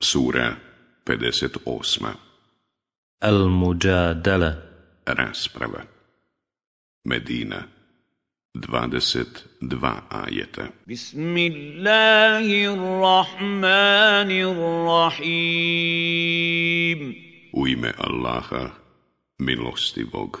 Sura 58. Al-Mujadala. Rasprava. Medina. 22 ajeta. Bismillahirrahmanirrahim. U ime Allaha, milostivog,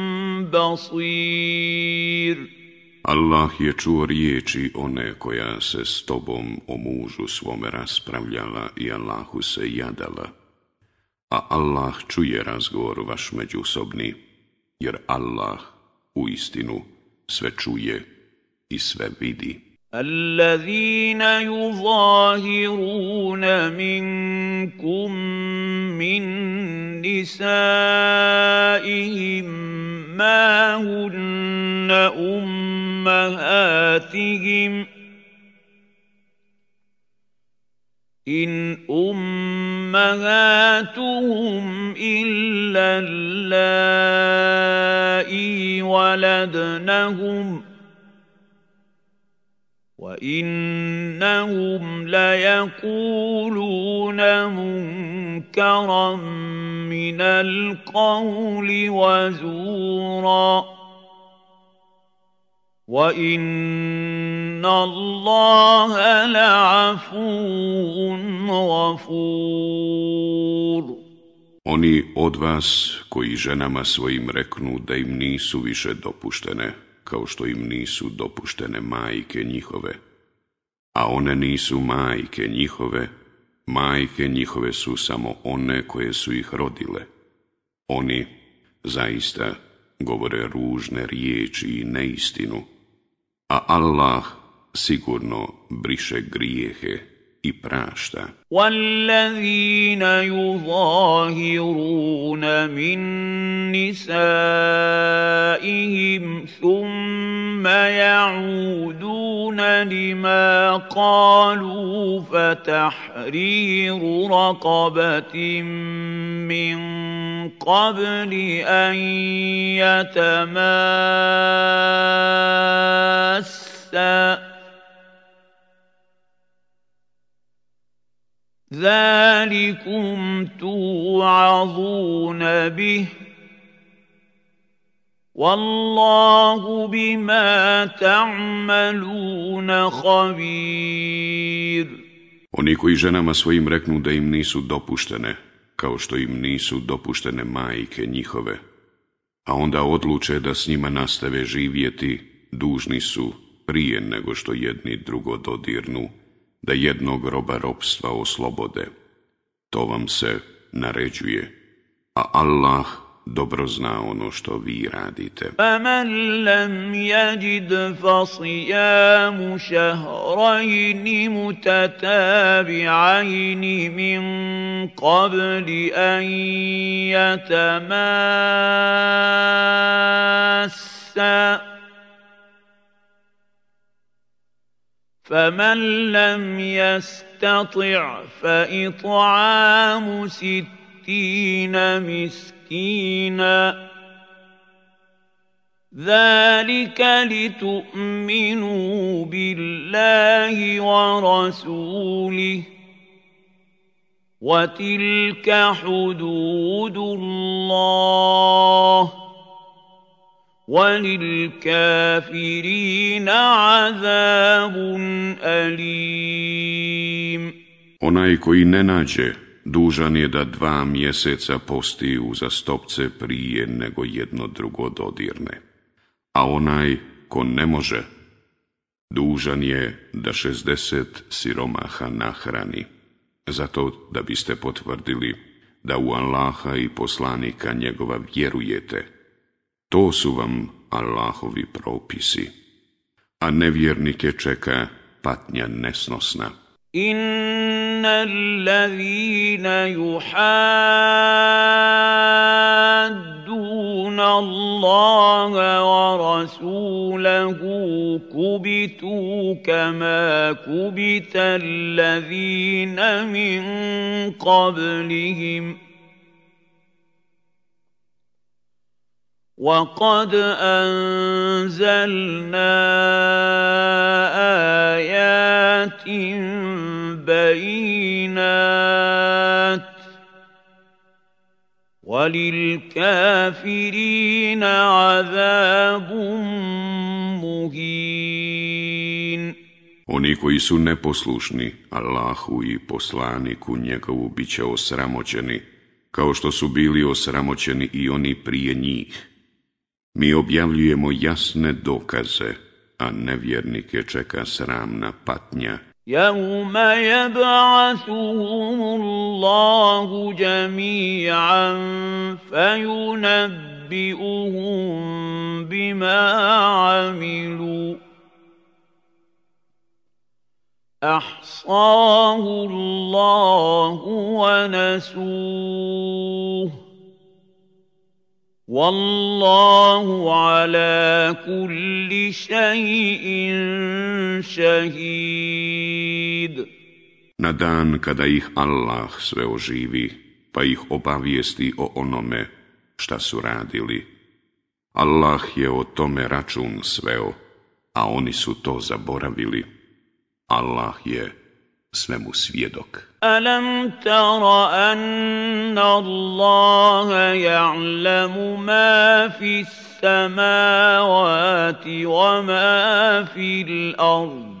basir. Allah je čuo riječi one koja se s tobom o mužu svome raspravljala i Allahu se jadala. A Allah čuje razgovor vaš međusobni, jer Allah u istinu sve čuje i sve vidi. الذين يظاهرون منكم من نِسَائِهِم مَّا هُنَّ أُمَّهَاتِهِمْ ۖ إِنْ أُمَّهَاتُهُمْ إِلَّا اللَّائِي وَلَدْنَهُمْ ۚ وَإِنَّهُمْ لَيَقُولُونَ مُنكَرًا من القول وزورا وان الله لعفو غفور Oni od vas koji ženama svojim reknu da im nisu više dopuštene kao što im nisu dopuštene majke njihove, a one nisu majke njihove, majke njihove su samo one koje su ih rodile. Oni zaista govore ružne riječi i neistinu, a Allah sigurno briše grijehe i prašta. والذين يظاهرون من نسائهم ثم يعودون لما قالوا فتحرير رقبة من قبل أن يتماسا ذلكم توعظون به والله بما تعملون خبير Oni koji ženama svojim reknu da im nisu dopuštene, kao što im nisu dopuštene majke njihove, a onda odluče da s njima nastave živjeti, dužni su prije nego što jedni drugo dodirnu, da jednog roba robstva oslobode. To vam se naređuje, a Allah dobro zna ono što vi radite. فمن لم يجد فصيام شهرين متتابعين من قبل أن يتماسا فمن لم يستطع فإطعام ستين مسكينا. ذلك لتؤمنوا بالله ورسوله وتلك حدود الله. وَلِلْكَافِرِينَ عَذَابٌ أَلِيمٌ Onaj koji ne nađe, dužan je da dva mjeseca posti uzastopce prije nego jedno drugo dodirne. A onaj ko ne može, dužan je da šestdeset siromaha nahrani, zato da biste potvrdili da u Allaha i poslanika njegova vjerujete, to su vam Allahovi propisi, a nevjernike čeka patnja nesnosna. إن الذين يحادون الله ورسوله كبتوا كما كبت الذين من قبلهم ۖ وقد انزلنا ايات بينات وللكافرين عذاب مهين Oni koji su neposlušni Allahu i poslaniku njegovu bit će osramoćeni, kao što su bili osramoćeni i oni prije njih. Mi objavljujemo jasne dokaze, a nevjernike čeka sramna patnja. يوم يبعثهم الله جميعا فينبئهم بما عملوا احصاه الله ونسوه والله على كل شيء شهيد Na dan kada ih Allah sve oživi, pa ih obavijesti o onome šta su radili. Allah je o tome račun sveo, a oni su to zaboravili. Allah je svemu svjedok. Alam tara anna Allaha ja'lamu ma fi samavati wa ma fi l'ard.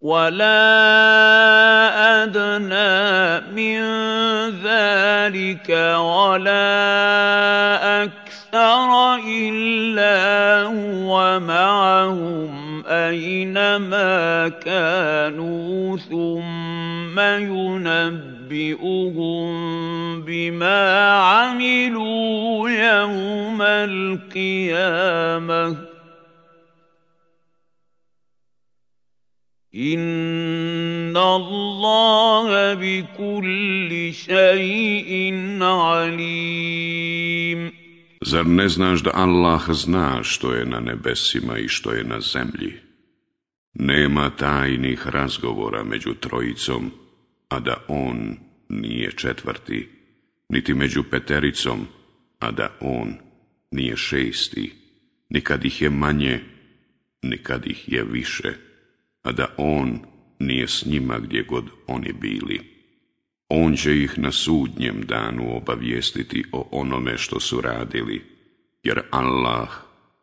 ولا أدنى من ذلك ولا أكثر إلا هو معهم أينما كانوا ثم ينبئ ينبئهم بما عملوا يوم القيامة. إن الله بكل شيء عليم Zar ne znaš da Allah zna što je na nebesima i što je na zemlji? Nema tajnih razgovora među trojicom, a da on nije četvrti, niti među petericom, a da on nije šesti, nikad ih je manje, nikad ih je više, a da on nije s njima gdje god oni bili. On će ih na sudnjem danu obavijestiti o onome što su radili, jer Allah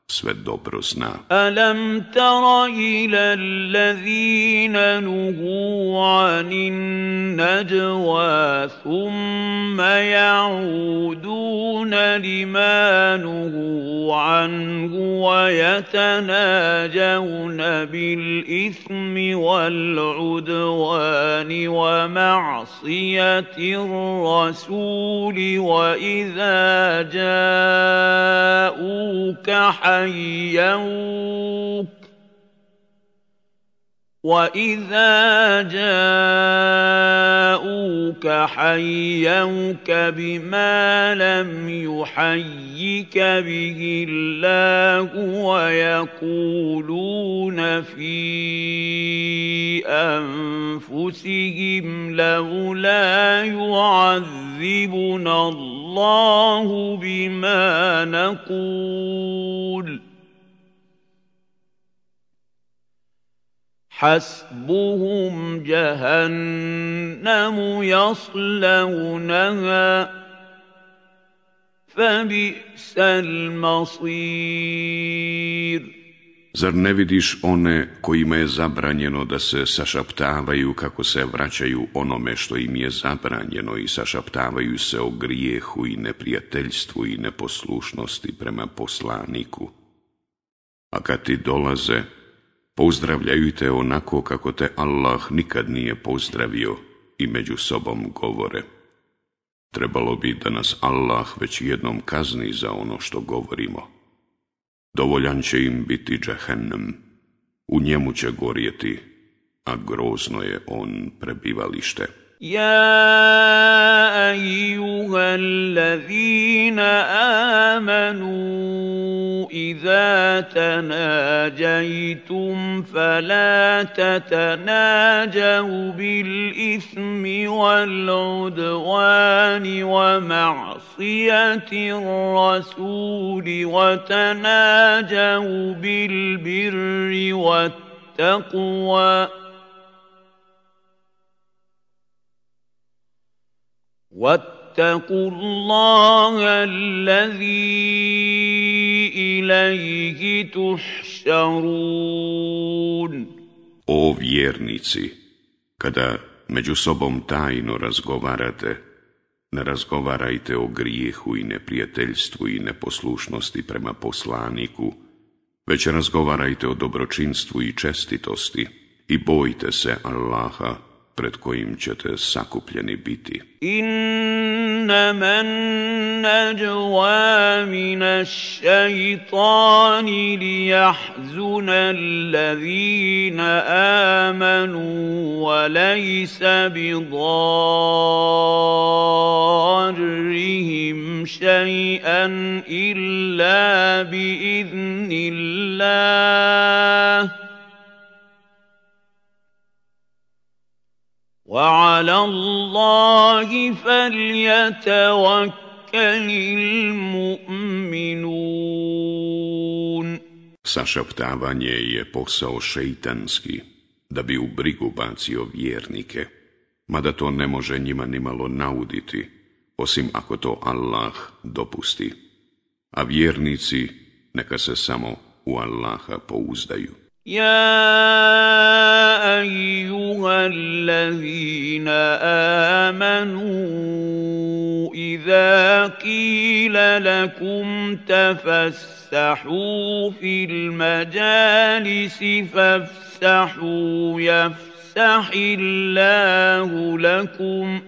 sve dobro zna. Alam tara ila allazina nuhu anin najwa thumma ya'uduna lima nuhu anhu wa yatanajawna bil ithmi wal udwani wa ma'siyati rasuli wa idha ja'uka حيوك وإذا جاءوك حيوك بما لم يحيك به الله ويقولون في أنفسهم لولا يعذبنا الله بما نقول. حسبهم جهنم يصلونها فبئس المصير. Zar ne vidiš one kojima je zabranjeno da se sašaptavaju kako se vraćaju onome što im je zabranjeno i sašaptavaju se o grijehu i neprijateljstvu i neposlušnosti prema poslaniku? A kad ti dolaze, pozdravljaju te onako kako te Allah nikad nije pozdravio i među sobom govore. Trebalo bi da nas Allah već jednom kazni za ono što govorimo. Dovoljan će im biti džehennem, u njemu će gorjeti, a grozno je on prebivalište. يا ايها الذين امنوا اذا تناجيتم فلا تتناجوا بالاثم والعدوان ومعصيه الرسول وتناجوا بالبر والتقوى واتقوا الله الذي إليه تحشرون O vjernici, kada među sobom tajno razgovarate, ne razgovarajte o grijehu i neprijateljstvu i neposlušnosti prema poslaniku, već razgovarajte o dobročinstvu i čestitosti i bojte se Allaha pred kojim ćete sakupljeni biti. Innama najwa min ash-shaytani liyahzuna alladhina amanu wa laysa bidarrihim shay'an illa bi وعلى الله فليتوكل المؤمنون Sašaptavanje je posao šeitanski, da bi u brigu bacio vjernike, mada to ne može njima nimalo nauditi, osim ako to Allah dopusti. A vjernici neka se samo u Allaha pouzdaju. يا ايها الذين امنوا اذا قيل لكم تفسحوا في المجالس فافسحوا يفسح الله لكم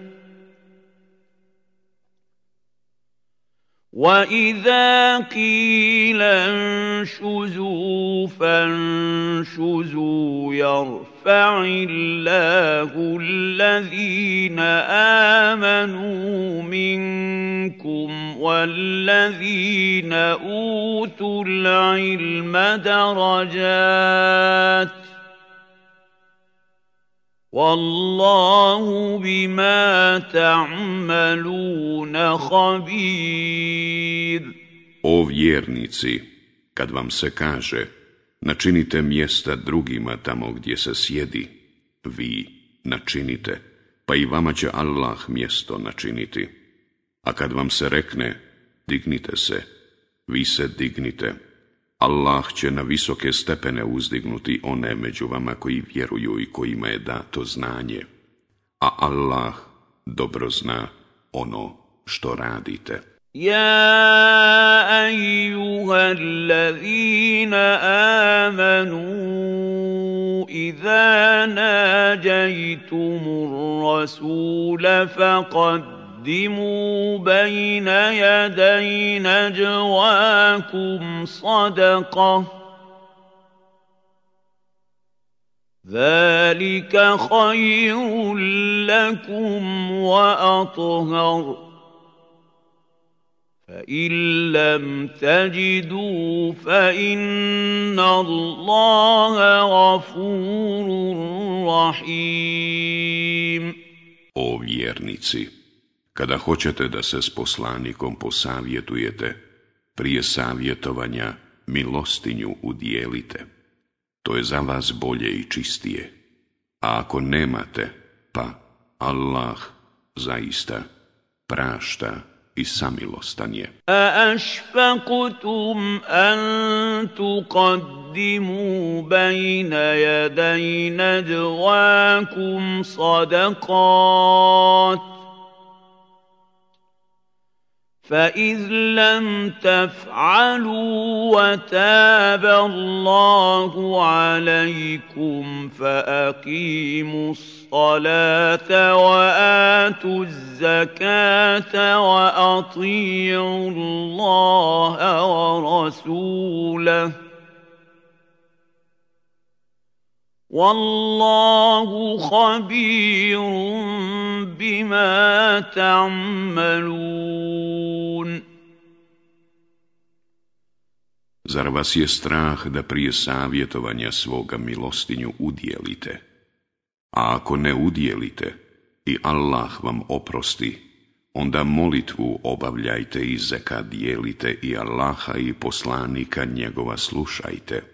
واذا قيل انشزوا فانشزوا يرفع الله الذين امنوا منكم والذين اوتوا العلم درجات Wallahu bima ta'maluna khabir. O vjernici, kad vam se kaže, načinite mjesta drugima tamo gdje se sjedi, vi načinite, pa i vama će Allah mjesto načiniti. A kad vam se rekne, dignite se, vi se dignite, Allah će na visoke stepene uzdignuti one među vama koji vjeruju i kojima je dato znanje, a Allah dobro zna ono što radite. Ja ejuha allazina amanu idha nađajtumu rasula faqad قدموا بين يدي نجواكم صدقة. ذلك خير لكم وأطهر. فإن لم تجدوا فإن الله غفور رحيم. O vjernici, Kada hoćete da se s poslanikom posavjetujete, prije savjetovanja milostinju udijelite. To je za vas bolje i čistije. A ako nemate, pa Allah zaista prašta i samilostan je. A ašfakutum an tuqaddimu bajna jadajna dvakum sadakat فإذ لم تفعلوا وتاب الله عليكم فأقيموا الصلاة وآتوا الزكاة وأطيعوا الله ورسوله والله خبير بما تعملون Zar vas je strah da prije savjetovanja svoga milostinju udjelite? A ako ne udjelite i Allah vam oprosti, onda molitvu obavljajte i zeka dijelite i Allaha i poslanika njegova slušajte.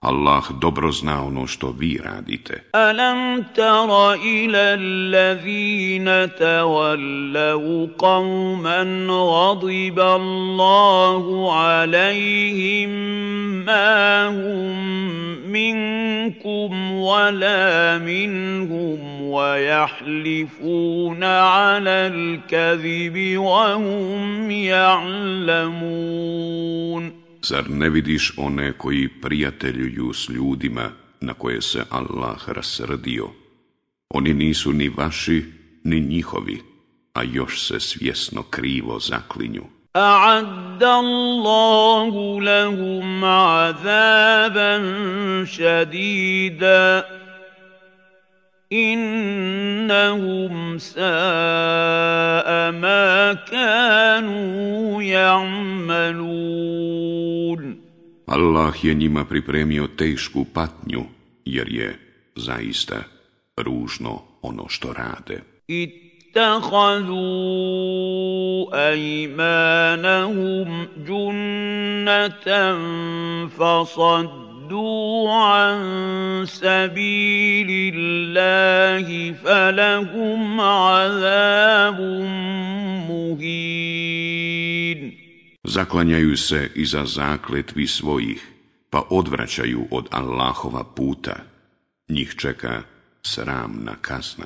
Allah dobro zna ono što vi radite. Alam tara ila allazina tawallau qauman ghadiba Allahu alaihim ma hum minkum wala minhum wa yahlifuna ala al-kadhibi wa hum ya'lamun. Zar ne vidiš one koji prijateljuju s ljudima na koje se Allah rasrdio? Oni nisu ni vaši, ni njihovi, a još se svjesno krivo zaklinju. أعد الله لهم عذابا شديدا إنهم ساء ما كانوا يعملون Allah je njima pripremio tešku patnju, jer je zaista ružno ono što rade. اتخذوا أيمانهم جنة فصدوا عن سبيل الله فلهم عذاب مهين Zaklanjaju se iza zakletvi svojih, pa odvraćaju od Allahova puta. Njih čeka sramna kazna.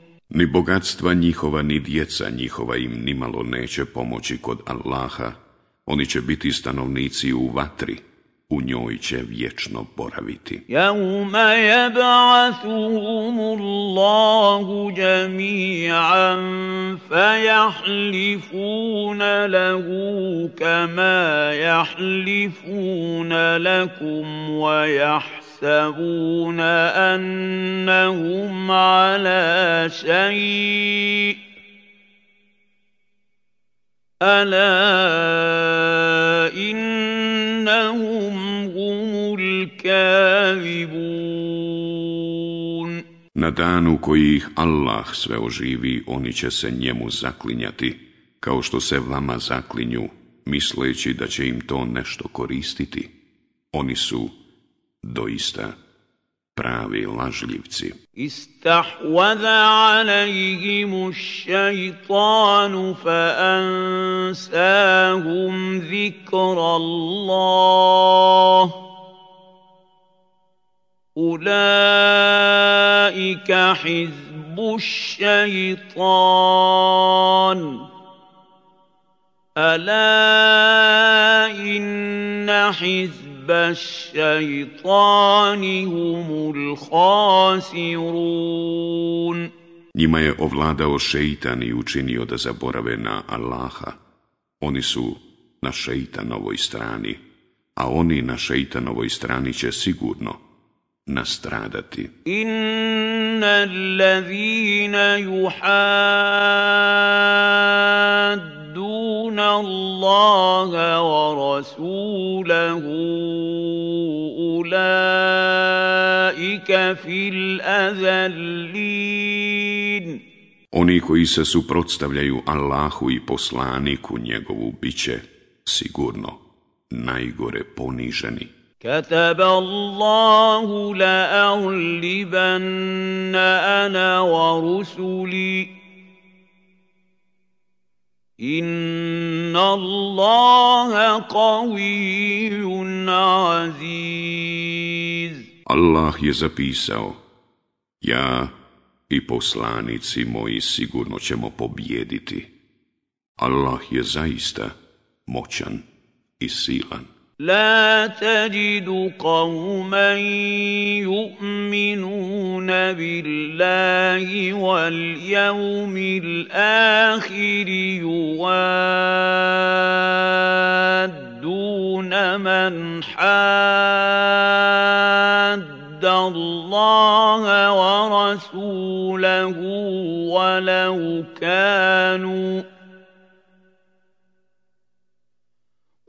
Ni bogatstva njihova, ni djeca njihova im nimalo neće pomoći kod Allaha. Oni će biti stanovnici u vatri, u njoj će vječno boraviti. Jaume jeb'athuhum Allahu jami'an fajahlifuna lahu kama jahlifuna lakum wa يحسبون أنهم على شيء ألا إنهم هم الكاذبون Na danu koji ih Allah sve oživi, oni će se njemu zaklinjati, kao što se vama zaklinju, misleći da će im to nešto koristiti. Oni su doista pravi lažljivci. Istahvada alajhimu šajtanu fa ansahum zikra Allah. أولئك حزب الشيطان ألا إن حزب hizbu الشيطان هم الخاسرون Njima je ovladao šeitan i učinio da zaborave na Allaha. Oni su na šeitanovoj strani, a oni na šeitanovoj strani će sigurno nastradati. Inna allazina yuhadduna Allaha wa ورسوله أولئك في الأذلين Oni koji se suprotstavljaju Allahu i poslaniku njegovu biće sigurno najgore poniženi. كتب الله لأغلبن أنا ورسلي إن الله قوي عزيز Allah je zapisao, ja i poslanici moji sigurno ćemo pobjediti. Allah je zaista moćan i silan. لا تجد قوما يؤمنون بالله واليوم الآخر يوادون من حاد الله ورسوله ولو كانوا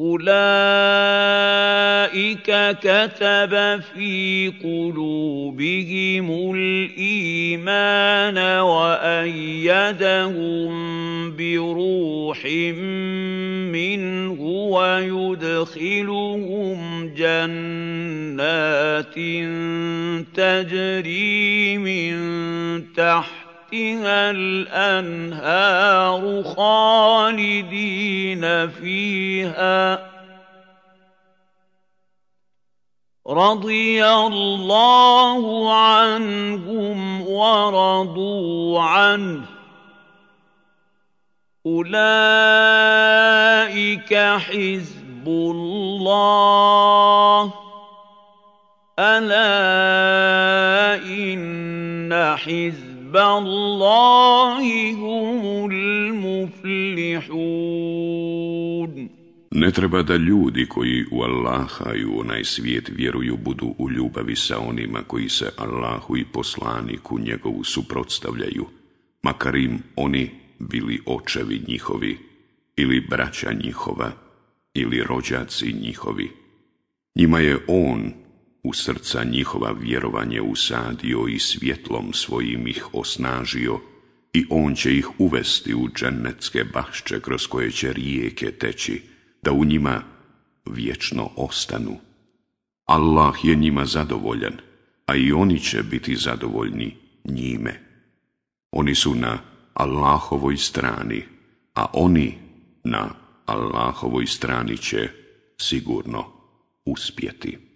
أولئك كتب في قلوبهم الإيمان وأيدهم بروح منه ويدخلهم جنات تجري من تحت تحتها الأنهار خالدين فيها. رضي الله عنهم ورضوا عنه. أولئك حزب الله. ألا إن حزب Ne treba da ljudi koji u Allaha i u onaj svijet vjeruju budu u ljubavi sa onima koji se Allahu i poslaniku njegovu suprotstavljaju, makar im oni bili očevi njihovi, ili braća njihova, ili rođaci njihovi. Njima je On u srca njihova vjerovanje usadio i svjetlom svojim ih osnažio i on će ih uvesti u džennetske bašće kroz koje će rijeke teći, da u njima vječno ostanu. Allah je njima zadovoljan, a i oni će biti zadovoljni njime. Oni su na Allahovoj strani, a oni na Allahovoj strani će sigurno uspjeti.